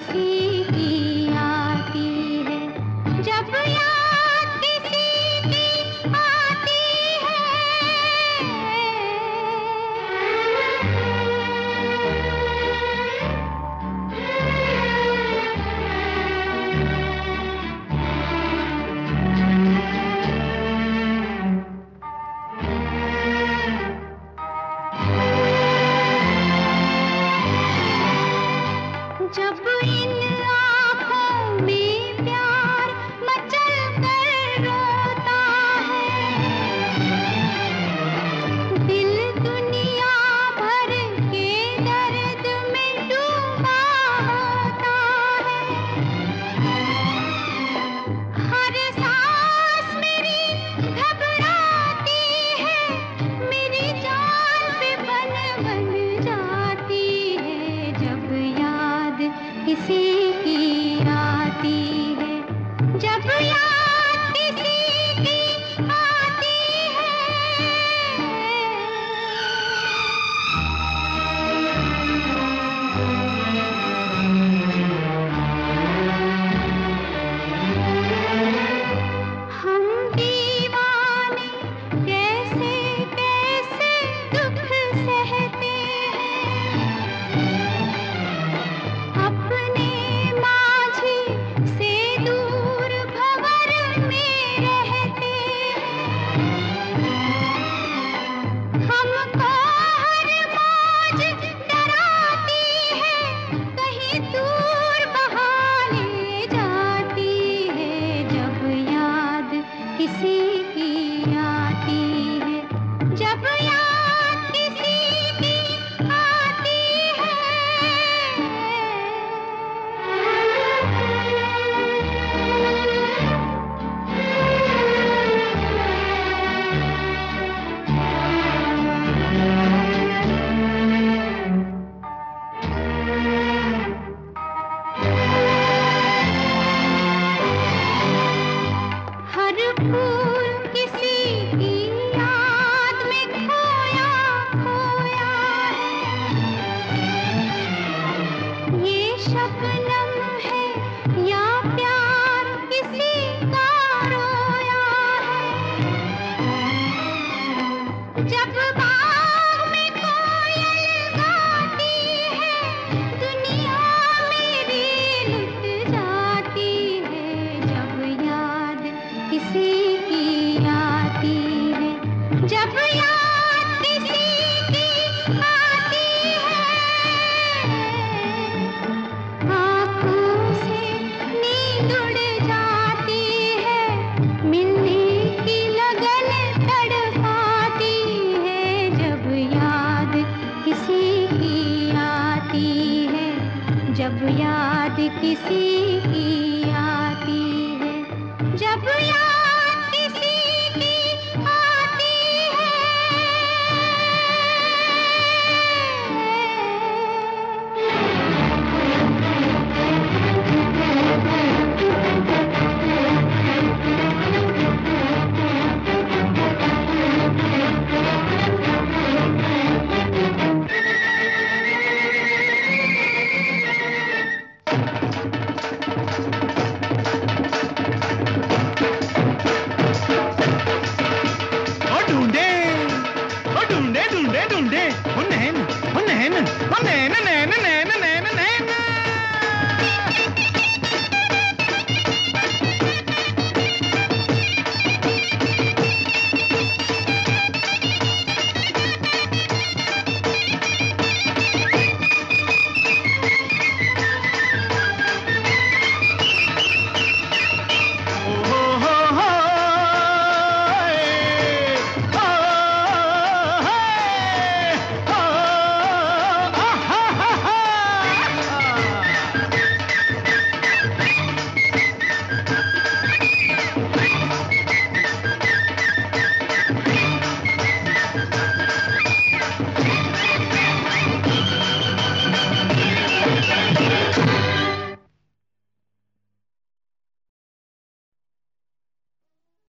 किसी किसी